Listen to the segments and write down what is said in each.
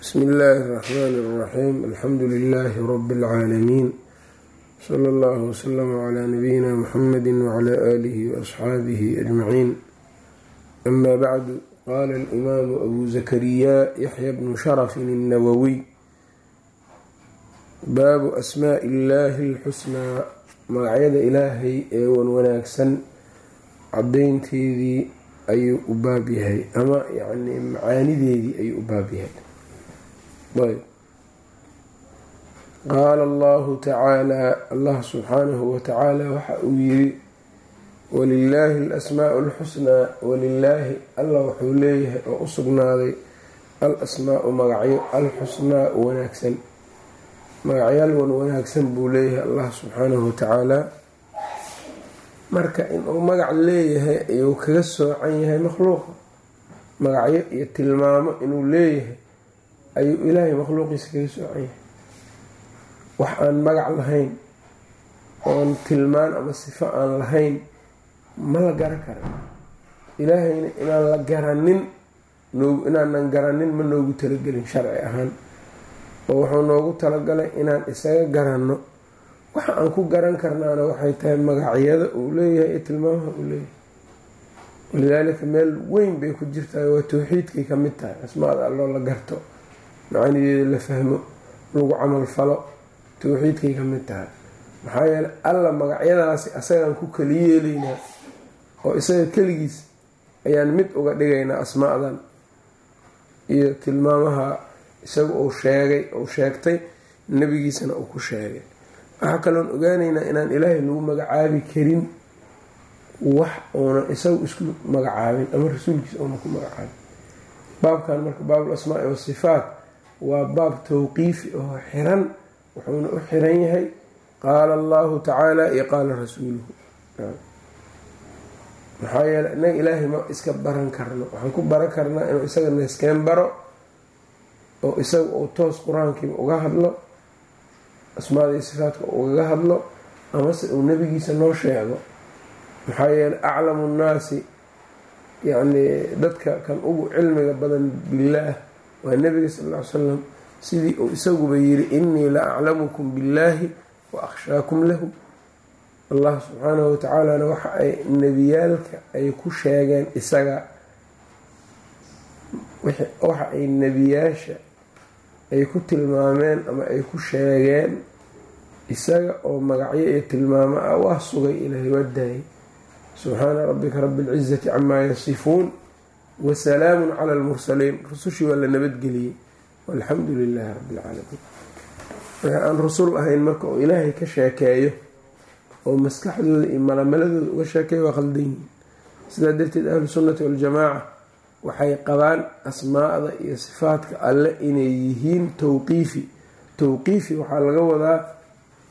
bsmi illaahi اraxmaan اraxiim alxamdu lilaahi rabi اlcaalamiin sala allahu wslama cla nabiyina muxamadi wcla aalihi waasxaabihi ajmaciin ama bacdu qaala alimaamu abu zakariya yaxya bnu sharafin الnawowiy baabu asmaai illaahi اlxusnaa magacyada ilaahay ee wan wanaagsan cadaynteedii ayuu u baab yahay ama yani macaanideedii ayuu u baab yahay ayb qaala allahu tacaalaa allah subxaanahu watacaala waxa uu yiri walilaahi alasmaau alxusnaa walilaahi allah wuxuu leeyahay oo u sugnaaday al asmaau magacyo alxusnaa wanaagsan. Magacyaal wan wanaagsan buu leeyahay allah subxaanahu watacaala marka inuu magac leeyahay ayuu kaga soocan yahay makhluuqa. Magacyo iyo tilmaamo inuu leeyahay ayuu ilaahay makhluuqiisa kaga soocan yahay wax aan magac lahayn oon tilmaan ama sifo aan lahayn ma la garan kara ilaahayna inaan la garanin inaanan garanin ma noogu talagelin sharci ahaan. Oo wuxuu noogu talagalay inaan isaga garanno. Waxa aan ku garan karnaana waxay tahay magacyada uu leeyahay iyo tilmaamaha uu leeyahay. Walidaalika meel weyn bay ku jirtaa waa towxiidkay ka mid tahay asmaada alloo la garto macaanideeda la fahmo lagu camal falo towxiidkay ka mid tahay. Maxaa yeeley alla magacyadaasi asagaan ku keli yeelaynaa oo isaga keligiis ayaan mid uga dhigaynaa asmaadan iyo tilmaamaha isaga uu sheegay uu sheegtay nebigiisana uu ku sheegay. Waxaa kaloon ogaaneynaa inaan ilaahay lagu magacaabi karin wax uuna isagu isku magacaabin ama rasuulkiisa uuna ku magacaabin baabkan marka baabul asmaai wasifaat waa baab tawqiifi oo xiran wuxuuna u xiran yahay qaala allahu tacaala iyo qaala rasuuluhu. Maxaa yeele inaga ilaahay ma iska baran karno. Waxaan ku baran karnaa inuu isaga naiskeen baro oo isaga uu toos qur'aankiiba uga hadlo asmaada iyo sifaatka ugaga hadlo amase uu nebigiisa noo sheego. Maxaa yeeley aclamu nnaasi yacni dadka kan ugu cilmiga badan billaah waa nebiga sal ly salam sidii uu isaguba yiri innii la aclamukum billaahi wa akhshaakum lahu. Allah subxaanahu watacaalana waxa ay nebiyaalka ay ku sheegeen isaga waxa ay nebiyaasha ay ku tilmaameen ama ay ku sheegeen isaga oo magacyo iyo tilmaamo ah waa sugay ilaahay waa daayay subxaana rabbika rabi اlcizati camaa yasifuun wasalaamu cala lmursaliin rusushii waa la nabadgeliyey walxamdu lilaahi rabi اlcaalamiin wixii aan rusul ahayn marka oo ilaahay ka sheekeeyo oo maskaxdooda iyo malamaladooda uga sheekeeyo waa qaldan. Yihiin sidaa darteed ahlu sunnati waljamaaca waxay qabaan asmaada iyo sifaadka alle inay yihiin towqiifi towqiifi waxaa laga wadaa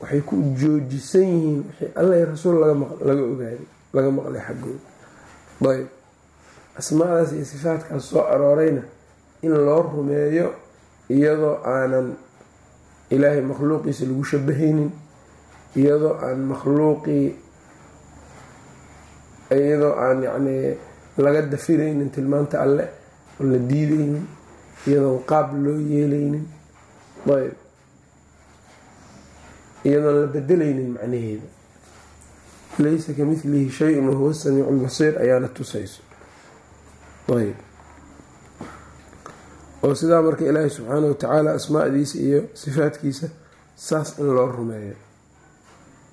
waxay ku joojisan yihiin wixii alla rasuul laga maqlay xaggooda asmaadaas iyo sifaadkaas soo aroorayna in loo rumeeyo iyadoo aanan ilaahay makhluuqiisa lagu shabahaynin iyadoo aan makhluuqii iyadoo aan yacnii laga dafiraynin tilmaanta alle oo la diidaynin iyadoon qaab loo yeelaynin. Ayb. Iyadoon la bedelaynin macnaheeda. Laysa ka midlihi shay-un wahuwa samiicu lbasiir ayaana tusayso oo sidaa marka ilaahi subxaana watacaala asmaadiisa iyo sifaadkiisa saas in loo rumeeyo.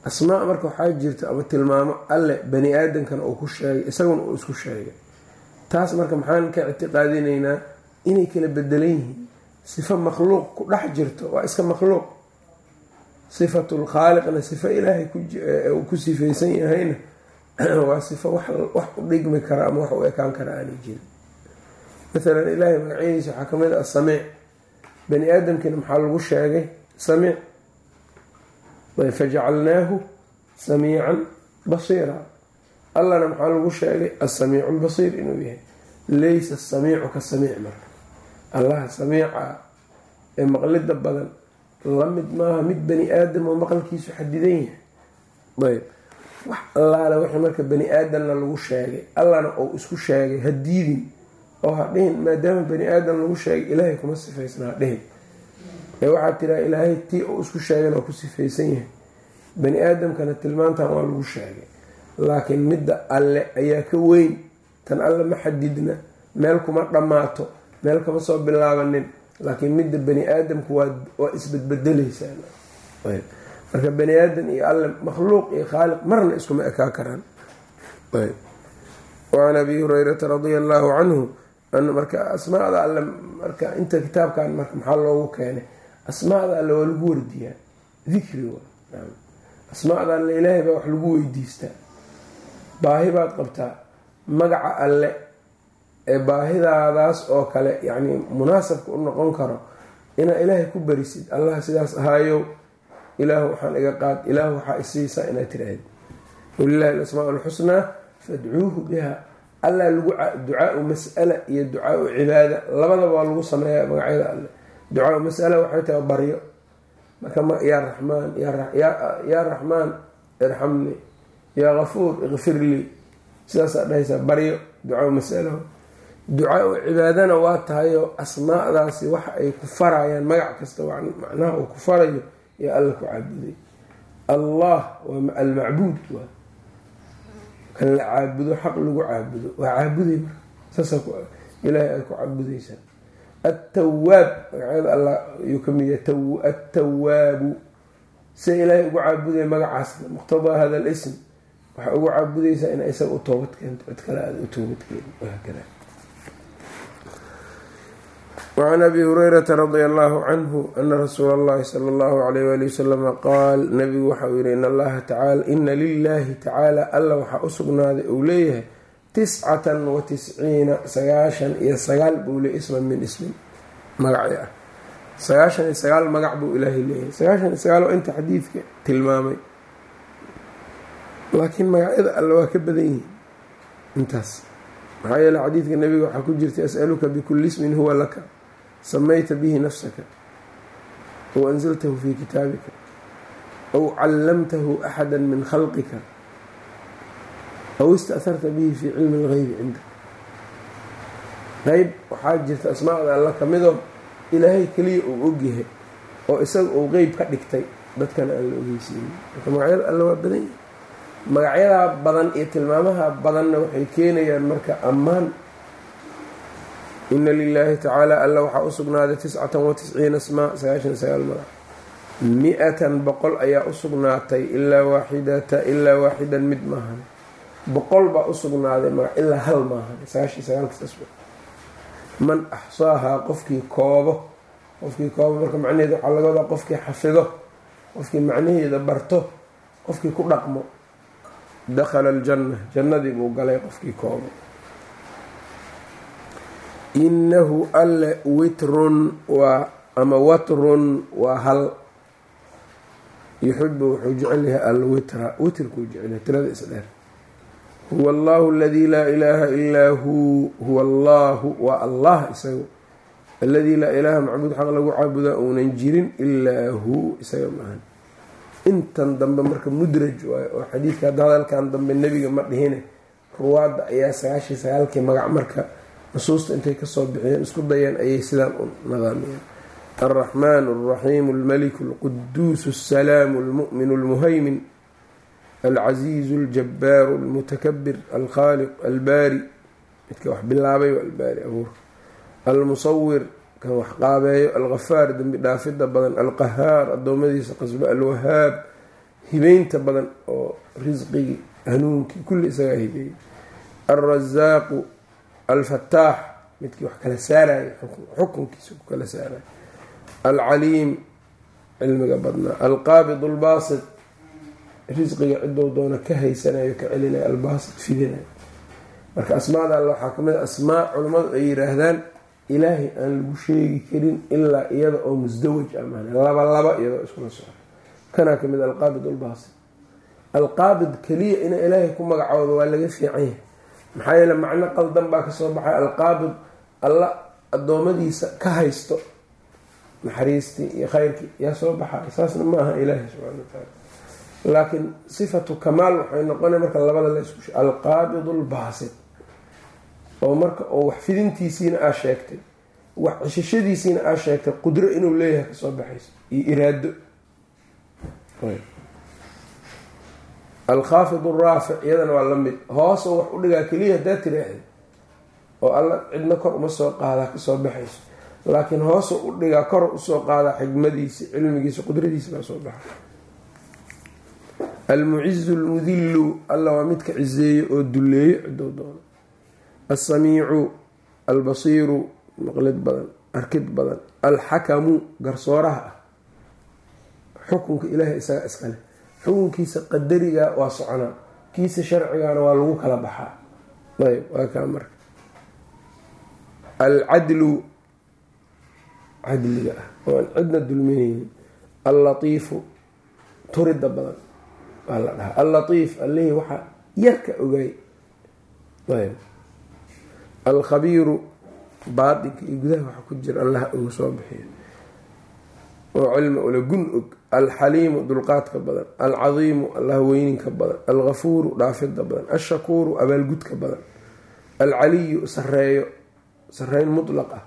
Asmaa marka waxaa jirta ama tilmaamo alle bani aadamkana uu ku sheegay isaguna uu isku sheegay. Taas marka maxaan ka ictiqaadinaynaa inay kala bedelan yihiin. Sifo makhluuq ku dhex jirto waa iska makhluuq. Sifatul khaaliqna sifo ilaahay uu ku sifaysan yahayna waa sifo wax u dhigmi kara ama wax u ekaan kara aanay jirin. Maalan ilaahay magacyadiisa waxaa ka mid a asamiic bani aadamkiina maxaa lagu sheegay? Samiic. Fajacalnaahu samiican basiira. Allana maxaa lagu sheegay? Asamiicu lbasiir inuu yahay. Laysa asamiicu ka samiic marka. Allaha samiica ee maqlida badan la mid maaha mid bani aadam oo maqalkiisu xadidan yahay. Ayb wax. Allaale wixii marka bani aadamna lagu sheegay allana uu isku sheegay ha diidin oo ha dhihin maadaama bani aadam lagu sheegay ilaahay kuma sifaysna ha dhihin. Ee waxaad tiraa ilaahay tii uu isku sheegan oo ku sifaysan yahay. Bani aadamkana tilmaantan waa lagu sheegay. Laakiin midda alle ayaa ka weyn. Tan alle ma xadidna meel kuma dhammaato meel kama soo bilaabanin. Laakiin midda bani aadamku waa isbedbedeleysaa marka bani aadam iyo alle makhluuq iyo khaaliq marna iskuma ekaa karaan. Waan abi hurayrata radia allaahu canhu marka asmaada alle marka inta kitaabkan marka maxaa loogu keenay? Asmaada alle waa lagu wardiyaa. Dikri asmaada alle ilaahay baa wax lagu weydiistaa. Baahi baad qabtaa. Magaca alle ee baahidaadaas oo kale yacni munaasabka u noqon karo inaa ilaahay ku barisid allah sidaas ahaayow ilaahu waxaan iga qaad ilaahu waxaa isiisaa inaad tiraahid walilahi alasmaa alxusnaa fadcuuhu biha. Allaa lagu ducaau mas'ala iyo ducaau cibaada. Labadaba waa lagu sameeyaa magacyada alle. Ducaau mas'ala waxay tahay baryo. Marka yaa raxmaan yaa raxmaan irxamnii yaa kafuur ikfir lii. Sidaasaa dhahaysaa baryo ducaau mas'ala. Ducaau cibaadana waa tahayo asmaadaasi waxa ay ku farayaan. Magac kasta macnaha uu ku farayo yaa alla ku caabuday allah waa almacbuud waa. Kan la caabudo xaq lagu caabudo. Waa caabuday marka. Saasa ilaahay aad ku caabudaysaa attawaab magacyada allah ayuu ka mid yahay. Attawaabu sida ilaahay ugu caabudaya magacaasna muqtadaa hada alism waxaa ugu caabudaysaa in isaga u toobad keento cid kale aada u toobad keeni wahaakada wacan abi hurayrata radia allahu canhu ana rasuula allahi sala allahu alayh wali wasalama qaal nabigu waxa uu yihi in allaha tacaala ina lilahi tacaala alla waxaa u sugnaaday uu leeyahay tiscatan wa tisciina sagaashan iyo sagaal buu le isman min ismin magacyo ah sagaashan iyo sagaal magac buu ilaahay leeyahay sagaashan iyo sagaal oo inta xadiidka tilmaamay laakiin magacyada alle waa ka badan yihiin intaas maxaa yeele xadiidka nabiga waxaa ku jirta as'aluka bikulli ismin huwa laka samayta bihi nafsaka aw anzaltahu fi kitaabika aw callamtahu axada min khalqika aw ista'harta bihi fi cilmi اlgeybi cindak qeyb waxaa jirta asmaacda alla kamidoo ilaahay keliya uu ogyahay oo isaga uu qeyb ka dhigtay dadkana aan la ogeysiinin marka magacyada alla waa badan yahay magacyadaa badan iyo tilmaamaha badanna waxay keenayaan marka ammaan ina lilaahi tacaala alla waxaa u sugnaaday tiscatan wa tisciina asmaa sagaashan sagaal magac mi-atan boqol ayaa u sugnaatay ilaa waaxidata ilaa waaxidan mid maahan. Boqol baa u sugnaaday magac ilaa hal maahan sagaashan sagaalkasasba man axsaahaa qofkii koobo qofkii koobo marka macnaheeda waxaa laga wadaa qofkii xafido qofkii macnaheeda barto qofkii ku dhaqmo dakhala aljanna jannadii buu galay qofkii koobo inahu alle witrun waa ama watrun waa hal. Yuxibu wuxuu jecel yahay alwitra witrkuu jecelyahay tirada isdheer huwa allahu aladii laa ilaaha ilaa hu huwa allahu waa allah isagu. Aladii laa ilaaha macbuud xaq lagu caabudaa uunan jirin ilaa hu isaga maahan intan dambe marka mudraj waayo oo xadiidka hadda hadalkan dambe nebiga ma dhihine ruwaadda ayaa sagaashii sagaalkii magac marka nusuusta intay ka soo bixiyeen isku dayeen ayay sidaan u nadaamiyeen. Alraxmaan alraxiim almaliku alquduus asalaamu almu'min almuhaymin alcasiizu aljabbaaru almutakabir alkhaaliq albaari. Midka wax bilaabay albaari abuur. Almusawir kan wax qaabeeyo. Alghafaar dembi dhaafida badan. Alqahaar addoommadiisa qasbo alwahaab hibeynta badan oo risqigii hanuunkii kulli isagaa hibeeyey. Alrasaaqu alfataax midkii wax kala saaraya xukunkiisa ku kala saaraya alcaliim cilmiga badnaa. Alqaabid albaasit risqiga cidou doona ka haysanayo ka celinaya albaasit fidinayo marka asmaada alle waxaa ka mid a asmaa culammadu ay yiraahdaan ilaahay aan lagu sheegi karin ilaa iyada oo musdawaj amaan laba laba iyadoo iskula soco kanaa ka mid alqaabid albaasit. Alqaabid keliya ina ilaahay ku magacooda waa laga fiican yahay maxaa yeele macno qaldan baa ka soo baxay alqaabid alla addoommadiisa ka haysto naxariistii iyo khayrkii yaa soo baxay. Saasna ma aha ilaahay subxana watacaala laakiin sifatu kamaal waxay noqona marka labada la isku alqaabid albaasit oo marka oo wax fidintiisiina aa sheegtay wax cishashadiisiina aa sheegtay qudro inuu leeyahay ka soo baxayso iyo iraado alkhaafid araafic iyadana waa la mid. Hoosoo wax u dhigaa keliya haddaa tiraahda oo alla cidna kor uma soo qaadaa ka soo baxayso. Laakiin hoosoo u dhigaa kor u soo qaadaa xigmadiisa cilmigiisa qudradiisa baa soo baxa almucizu almudilu alla waa midka ciseeyo oo duleeyo cidou doono alsamiicu albasiiru maqlid badan arkid badan. Alxakamu garsooraha ah. Xukunka ilaahay isaga iskale xukunkiisa qadariga waa soconaa kiisa sharcigana waa lagu kala baxaa. Ayb waa kaa marka. Alcadlu cadliga ah. Oo aan cidna dulminaynin allatiifu turida badan waa la dhahaa. Allatiif allihii waxaa yarka ogaay ayb alkhabiiru baatinka iyo gudaha waxa ku jira allaha ugu soo bixiyo oo cilmi ule gun og alxaliimu dulqaadka badan alcadiimu allah weyninka badan algafuuru dhaafida badan alshakuuru abaalgudka badan alcaliyu sareeyo sareyn mutlaq ah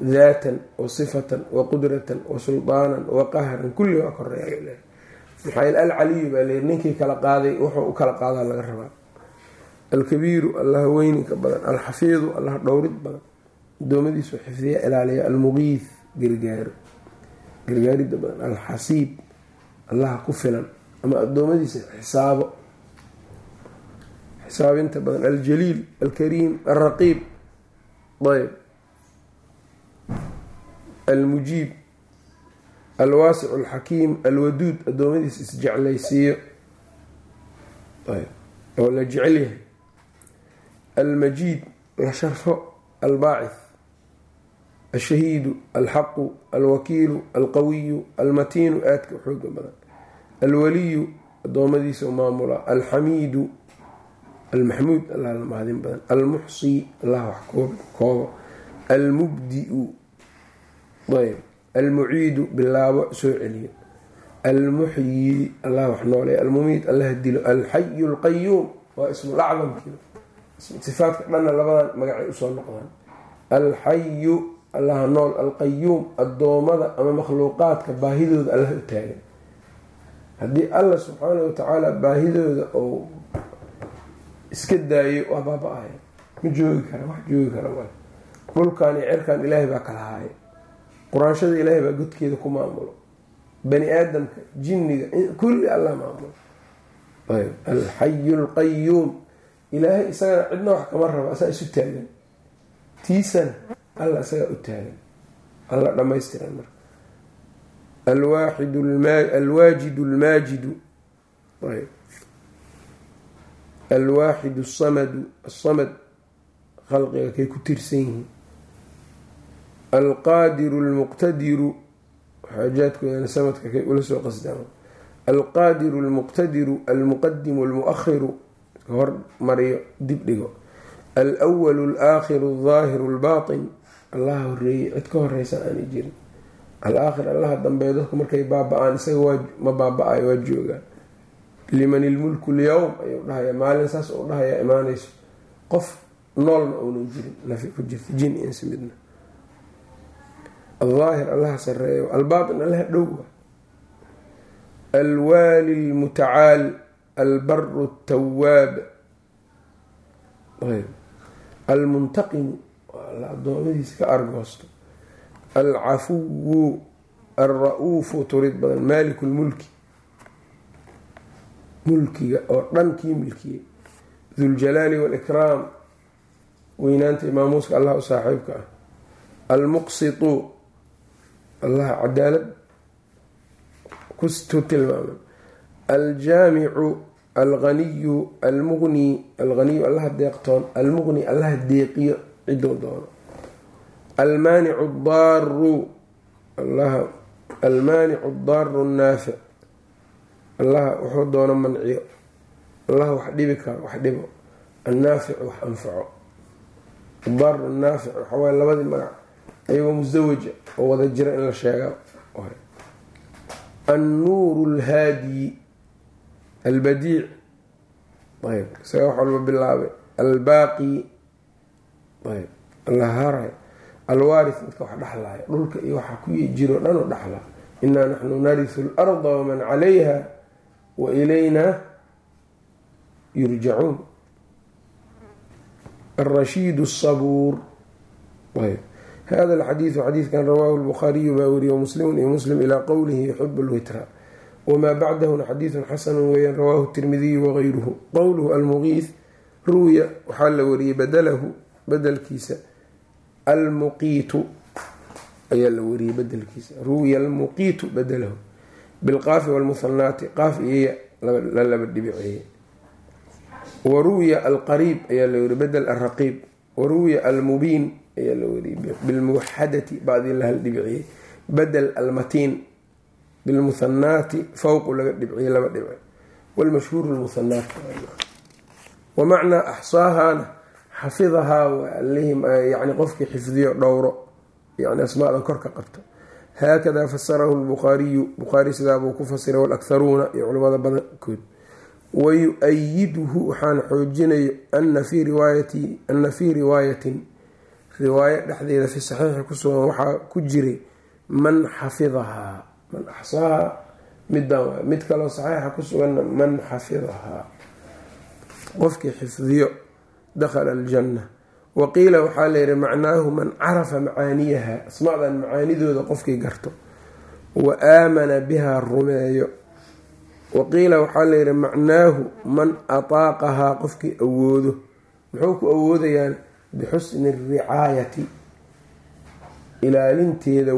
daatan wa sifatan wa qudratan wa sulطaanan wa qahran kulli waa koreeya maxaa alcaliyu baa leyi ninkii kala qaaday wuxuu u kala qaadaa laga rabaa. Alkabiiru allah weyninka badan alxafiidu allah dhowrid badan adoomadiisu xifdiya ilaaliya almuqiif gargaaro gargaaridda badan alxasiib allaha ku filan ama adoomadiisa xisaabo. Xisaabinta badan aljaliil alkariim alraqiib. Ayb. Almujiib alwaasic alxakiim alwaduud adoomadiisa isjeclaysiiyo oo la jecel yahay. Almajiid la sharfo albaacith alshahiidu alxaqu alwakiilu alqawiyu almatiinu aadka xooga badan alwaliyu adoomadiisa maamula alxamiidu almaxmuud allah la badan almuxsi allah wax koobo almubdiu ayb almuciidu bilaabo soo celiyo almuxyi allah wax nooleya almumiid allah dilo alxayu alqayuum waa ismulacdamkii sifaadka dhanna labadan magacay u soo noqdaan alxayu allaha nool alqayuum addoommada ama makhluuqaadka baahidooda allah u taagan. Haddii allah subxaana watacaala baahidooda ou iska daayo waa baaba-aya ma joogi kara wax joogi kara mal dhulkan iyo cirkan ilaahay baa kala haaya quraanshada ilaahay baa godkeeda ku maamulo. Bani aadamka jinniga kulli allah maamulo alxayu alqayuum ilaahay isagana cidna wax kama rabo asaa isu taagan. Tiisana alla isagaa u taagan. Alla dhamaystiran marka. Alwaaxid alwaajidu almaajidu. Ayb. Alwaaxidu asamadu asamad khalqiga kay ku tirsan yihiin. Alqaadiru almuqtadiru xaajaadkoodana samadka kay ula soo qasdaan. Alqaadiru almuqtadiru almuqadimu almuakhiru hor mariyo dib dhigo. Alwalu alaakhiru aldaahiru albaatin allaha horeeyey cid ka horeysa aanay jirin. Alaakhir allaha dambeeyo dadku markay baaba-aan isaga ma baaba-ayo waa joogaan. Liman ilmulku lyowm ayuu dhahaya maalin saas uu dhahayaa imaanayso. Qof noolna uunan jirin nafi ku jirta jin insi midna. Aldaahir allaha sareeyo albaatin allaha dhowa alwaali lmutacaal albaru tawaab almuntaqimu alla adoomadiisa ka argoosto alcafuwu alra-uufu turid badan maaliku lmulki mulkiga oo dhan kii milkiyey duljalaali waalikraam weynaanta imaamuuska allah u saaxiibka ah almuqsitu allaha cadaalad ku tilmaamay aljaamicu alganiyu almuqni alganiyu allaha deeqtoon almuqni allaha deeqiyo ciduu doono almaanicu daaru almaanicu daaru naafic allaha wuxuu doono manciyo. Allaha wax dhibi karo wax dhibo. Annaafic wax anfaco. Daaru naafic waxawaay labadii magac ayagoo musawaja oo wada jira in la sheega annuuru alhaadi albadiic. Ayb isaga wax walba bilaabay. Albaaqi allaharay alwaarith midka wax dhexlaya dhulka iyo waxa ku jiro dhan u dhexla inaa naxnu narisu larda waman calayha wa ilaynaa yurjacuun arashiid sabuur ayb. Hada alxadiidu xadiidkan rawaahu lbukhaariyu baa weriye muslimu iyo muslim ilaa qowlihi yuxibu lwitra wamaa bacdahuna xadiidun xasanu weeyaan rawaahu tirmidiyu wagayruhu qowluhu almugiis ruwiya waxaa la wariyey badalahu bedelkiisa. Almuqiitu ayaa la wariyey bedelkiisa. Ruwiya almuqiitu badalahu bilqaafi walmuhanaati qaaf iyoya la laba dhibiceeye wa ruwiya alqariib ayaa la weriye bedel alraqiib. Wa ruwiya almubiin ayaa la weriyey bilmuwaxadati bacdii la dhibiciyey badel almatiin. Bilmuhanaati fawqu laga dhibciyey laba dhibce walmashhuuru lmuhanaat wa macnaa axsaahaana xafidahaa yani qofkii xifdiyo dhowro yani asmaadan korka qabto haakadaa fasarahu lbukhaariyu bukhaari sidaabuu ku fasiray walakharuuna iyo culimada badankood wayu-ayiduhu waxaana xoojinayo ana fii riwaayatin riwaayo dhexdeeda fi saxiixi ku sugan waxaa ku jiray man xafidahaa man axsaaha midaan mid kaloo saxiixa ku suganna man xafidahaa qofkii xifdiyo dakhala aljanna wa qiila waxaa layihi macnaahu man carafa macaaniyaha asmaadan macaanidooda qofkii garto wa aamana bihaa rumeeyo wa qiila waxaa layihi macnaahu man ataaqahaa qofkii awoodo muxuu ku awoodayaan bixusni ricaayati ilaalinteeda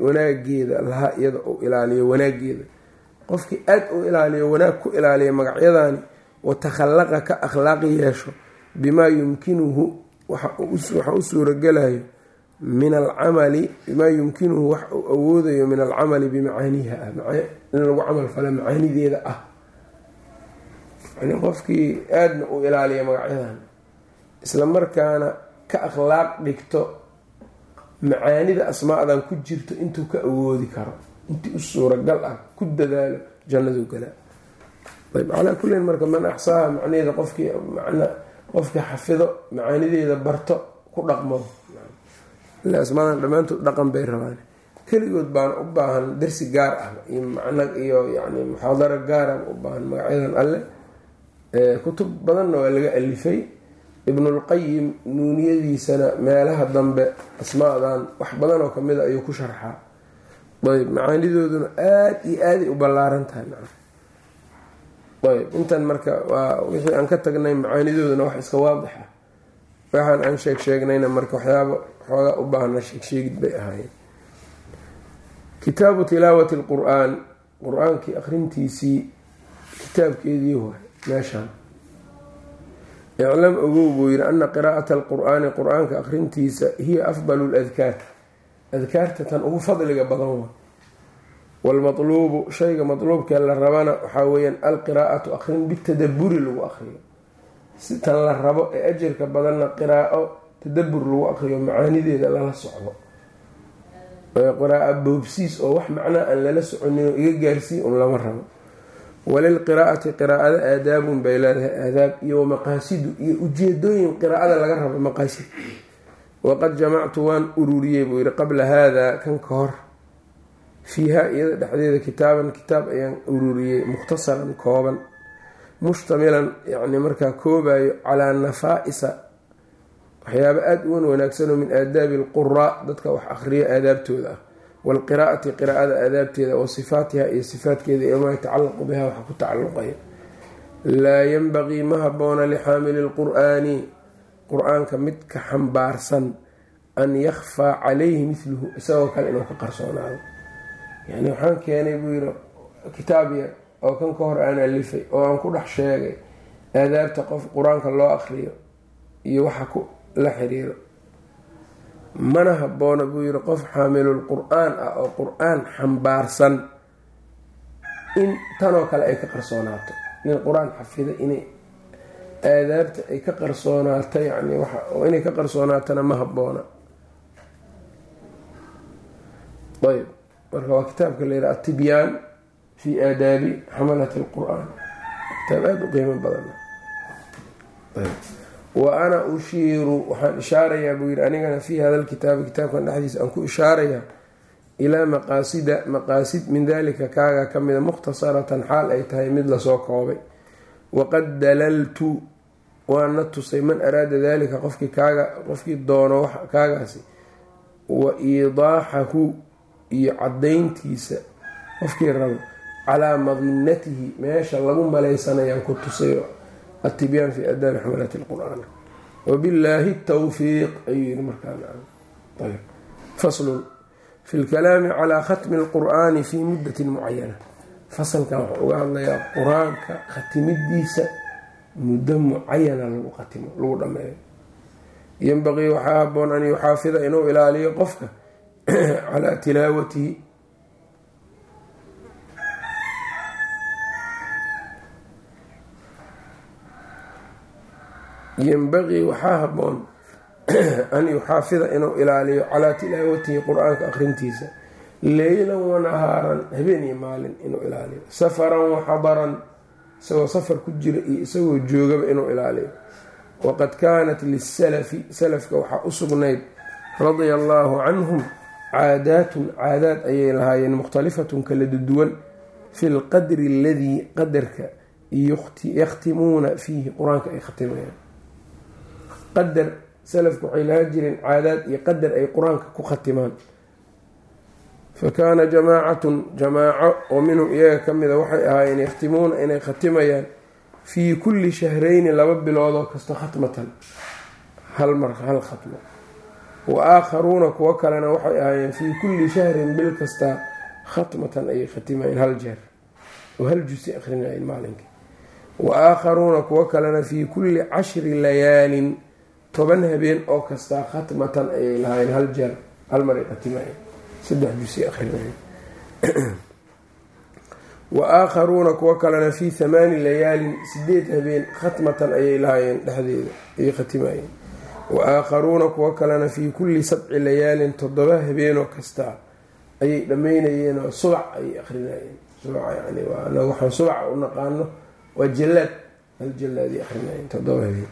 wanaageeda laha iyada uu ilaaliyo wanaageeda qofkii aada u ilaaliyo wanaag ku ilaaliya magacyadani watakhallaqa ka akhlaaqi yeesho bimaa yumkinuhu waxa u suuragelayo min alcamali bimaa yumkinuhu wax uu awoodayo min alcamali bimacaaniha in lagu camal fala macaanideeda ah. Yani qofkii aadna u ilaaliya magacyadan isla markaana ka akhlaaq dhigto macaanida asmaadan ku jirto intuu ka awoodi karo intii u suuragal ah ku dadaalo jannadu galaa ayb calaa kullin marka man axsaaha macnaheeda qofkii qofkii xafido macaanideeda barto ku dhaqmo. Ila asmaadan dhammaantood dhaqan bay rabaan. Keligood baana u baahan darsi gaar ah iyo macno iyo yani muxaadaro gaara u baahan magacyadan alle. Kutub badanna waa laga alifay. Ibnulqayim nuuniyadiisana meelaha dambe asmaadan wax badan oo kamida ayuu ku sharxaa. Ayb macaanidooduna aada iyo aaday u ballaaran tahay ayb intan marka waa wixii aan ka tagnay macaanidooduna wax iska waadix ah. Waxaan aan sheeg sheegnayna marka waxyaaba xoogaa u baahna sheegsheegid bay ahaayeen. Kitaabu tilaawati lqur-aan qur'aankii akrintiisii kitaabkeedii waay meeshaan. Iclam ogow buu yidhi ana qiraa'ata alqur-aani qur'aanka akrintiisa hiya afdalu ladkaar adkaarta tan ugu fadliga badan waa waalmatluubu shayga matluubkee la rabana waxaa weyaan alqiraa'atu akrin bitadaburi lagu akriyo si tan la rabo ee ajarka badanna qiraao tadabur lagu akriyo macaanideeda lala socdo qiraaa boobsiis oo wax macnaa aan lala soconin iga gaarsii un lama rabo walilqiraa'ati qiraa'ada aadaabun bay leedahay aadaab iyo wamaqaasidu iyo ujeedooyin qiraa'ada laga rabo maqaasid waqad jamactu waan ururiyey buu yihi qabla haada kan ka hor fiiha iyada dhexdeeda kitaaban kitaab ayaan ururiyey mukhtasaran kooban mushtamilan yacni markaa koobayo calaa nafaa-isa. Waxyaaba aada uwan wanaagsanoo min aadaabi alquraa dadka wax akhriya aadaabtooda ah. Waalqiraa'ati qiraa'ada aadaabteeda wa sifaatiha iyo sifaatkeeda iyo maa yatacallaqu biha waxa ku tacalluqaya laa yanbaqii ma haboona lixaamili lqur'aani qur'aanka midka xambaarsan an yakhfaa calayhi midluhu isagoo kale inuu ka qarsoonaado yani waxaan keenay buu yiri kitaab yar oo kan ka hor aan alifay oo aan ku dhex sheegay aadaabta qof qur'aanka loo akriyo iyo waxa ku la xiriiro. Mana haboona buu yiri qof xaamilul qur'aan ah oo qur'aan xambaarsan in tanoo kale ay ka qarsoonaato. Nin qur'aan xafida inay aadaabta ay ka qarsoonaato yani inay ka qarsoonaatona ma haboona ayb marka waa kitaabka la yidhaha atibyaan fi aadaabi xamalat lqur-aan kitaab aada u qiimo badan. Wa ana ushiiru waxaan ishaarayaa buu yidhi anigana fii hada lkitaabi kitaabkan dhexdiisa aan ku ishaarayaa ilaa maqaasida maqaasid min dalika kaaga ka mida mukhtasaratan xaal ay tahay mid la soo koobay. Waqad dalaltu waana tusay man araada dalika qofkii kaaga qofkii doono kaagaasi. Wa iidaaxahu iyo cadayntiisa qofkii rabo calaa madinatihi meesha lagu malaysanayaan ku tusay atibyaan fi adaabi xamalati lqur-aan wabillaahi tawfiiq ayuu yiri markaafaslun fi lkalaami calaa khatmi lqur'aani fii muddatin mucayana fasalkan wuxuu uga hadlayaa qur'aanka khatimidiisa muddo mucayana lagu khatimo lagu dhameeyo yanbaqii waxaa haboon an yuxaafida inuu ilaaliyo qofka calaa tilaawatihi yanbaqii waxaa haboon an yuxaafida inuu ilaaliyo calaa tilaawatihi qur'aanka akhrintiisa leylan wanahaaran habeen iyo maalin inuu ilaaliyo safaran waxadaran isagoo safar ku jira iyo isagoo joogaba inuu ilaaliyo waqad kaanat lisalafi salafka waxaa u sugnayd radia allaahu canhum caadaatun caadaad ayay lahaayeen mukhtalifatun kala duwan fi lqadri aladii qadarka yakhtimuuna fiihi qur'aanka ay khatimayaan qadar salafku waxay lahaan jireen caadaad iyo qadar ay qur'aanka ku khatimaan. Fa kaana jamaacatun jamaaco oo minhum iyaga ka mida waxay ahaayeen yakhtimuuna inay khatimayaan fii kulli shahrayni laba biloodoo kasta khatmatan. Hal mar hal khatmo wa aakharuuna kuwo kalena waxay ahaayeen fii kulli shahrin bil kastaa khatmatan ayay khatimayeen hal jeer. Oo hal jusi akrinayeen maalinkii wa aakharuuna kuwo kalena fii kulli cashri layaalin toban habeen oo kastaa khatmatan ayay lahaayeen hal jeer hal maray khatimayeen saddex jusi akrinayeen wa aakharuuna kuwo kalena fii thamaani layaalin sideed habeen khatmatan ayay lahaayeen dhexdeeda ayay khatimayeen wa aakharuuna kuwo kalena fii kulli sabci layaalin toddoba habeenoo kastaa ayay dhammeynayeenoo subac ayay akrinayeen subaca yani waa waxaan subaca u naqaano waa jallaad. Hal jallaaday akrinayeen toddoba habeen.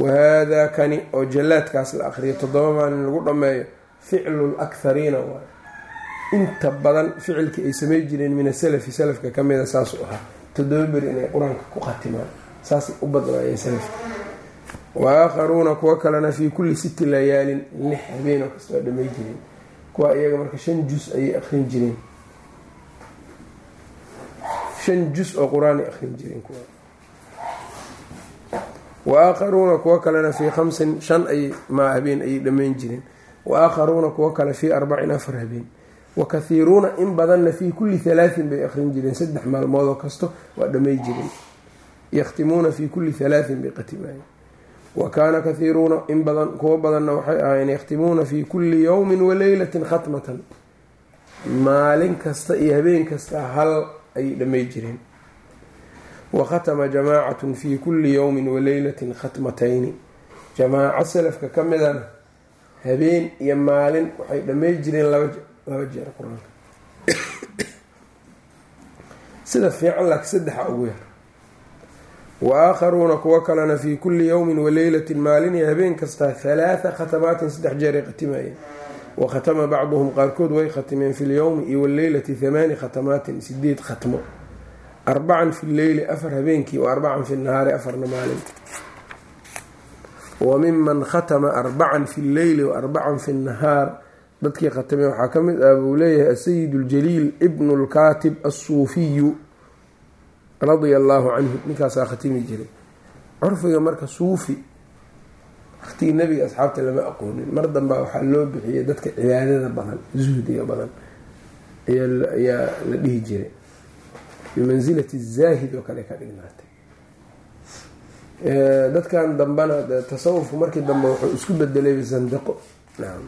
Wahaadaa kani oo jallaadkaas la akriyo toddoba maalin lagu dhammeeyo ficlu lakhariina waay inta badan ficilkii ay samey jireen min asalafi salafka ka mida saasuu ahaa. Toddoba beri inay qur'aanka ku khatimaan saasay u badnaayeen salafka wa aakharuuna kuwo kalena fii kulli sitti layaalin lix habeenoo kasta waa dhamay jireen kuwa iyaga marka shan jus ayay akrin jireen. Shan jus oo qur'aan ay akrin jireen kuwa. Wa kuwo kalena fii khamsin shan ay maa habeen ayay dhammayn jireen. Wa aakharuuna kuwo kale fii arbacin afar habeen. Wa kathiiruuna in badanna fii kulli halaatin bay akrin jireen. Saddex maalmoodoo kasto waa dhamay jireen. Yakhtimuuna fii kulli halaatin bay khatimaayeen wa kaana kathiiruuna in badan kuwo badanna waxay ahaayeen yakhtimuuna fii kulli yowmin wa leylatin khatmatan maalin kasta iyo habeen kasta hal ayay dhamay jireen wa khatama jamaacatun fii kulli yowmin wa leylatin khatmatayni jamaaco salafka ka midana habeen iyo maalin waxay dhamay jireen laba jeer qur'aanka sida fiican laak saddexa ugu yar wa aakharuuna kuwo kalena fii kulli yowmin wa leylatin maalin iyo habeen kastaa halaatha khatamaatin saddex jeeray khatimayeen wa khatama bacduhum qaarkood way khatimeen fi lyowmi iyo waleylati thamaani khatamaatin sideed khatmo arbacan fi leyli afar habeenkii wa arbacan fi nahaari afarna maalin wa miman khatama arbacan fi lleyli wa arbacan fi nahaar dadkii khatamay waxaa ka mid ah buu leeyahay asayid اljaliil ibn اlkaatib assuufiyu radia allaahu canhu ninkaasaa khatimi jiray. Curfiga marka suufi waqtigii nabiga asxaabta lama aqoonin. Mar dambaa waxaa loo bixiyay dadka cibaadada badan zuhdiga badan ayaa la dhihi jiray. Bimansilati zaahid oo kale ka dhignaatay. Dadkan dambena tasawufku markii dambe wuxuu isku bedelay sandaqo nacam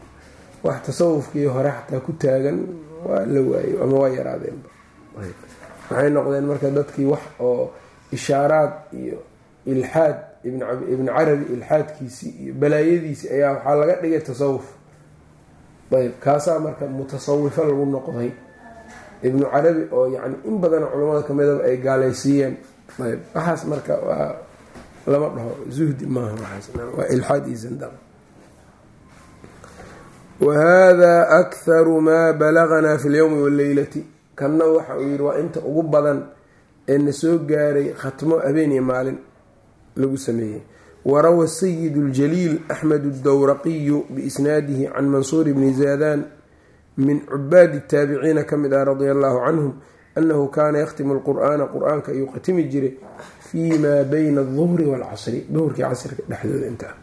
wax tasawufkii hore xataa ku taagan waa la waayo ama waa yaraadeenba waxay noqdeen marka dadkii wax oo ishaaraad iyo ilxaad ibn carabi ilxaadkiisii iyo balaayadiisii ayaa waxaa laga dhigay tasawuf. Ayb kaasaa marka mutasawifo lagu noqday. Ibnu carabi oo yani in badan culamada kamidaba ay gaalaysiiyeen. Ayb waxaas marka waa lama dhaho zuhdi maaha waxaaswaa ilxaad iyo zandaq wahada akharu maa balaganaa fi lyowmi waleylati kanna waxa uu yihi waa inta ugu badan ee na soo gaaray khatmo habeen iyo maalin lagu sameeyey warawa sayid اljaliil axmed اdowraqiyu biisnaadihi can mansuur bni zaadan min cubaadi الtaabiciina ka mid ah radia allahu canhum anahu kaana yakhtimu lqur'aana qur-aanka ayuu khatimi jiray fii maa bayna aلduhri wاlcasri duhurkii casrka dhexdooda intaa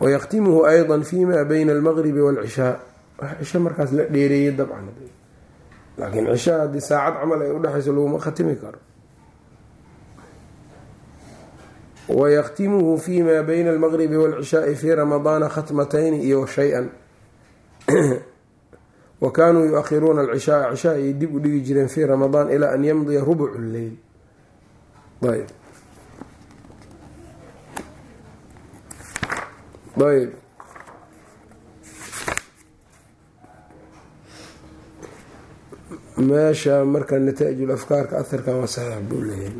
wayakhtimuhu ayضa fi ma bayna almaqribi wاlcishaa cisho markaas la dheereeyay dabcan laakiin cishaa haddii saacad camal ay udhexayso laguma khatimi karo. Wayakhtimuhu fi ma bayna almaqribi wاlcishaai fi ramadaana khatmatayni iyo shay-an. Wa kaanuu yu-ahiruuna alcishaaa cishaa ayay dib u dhigi jireen fi ramadaan ilaa an yamdiya rubcu lleyl ayb. Ayb meesha marka nataa'ij afkaarka aharkan waa saxiix buu leeyahay.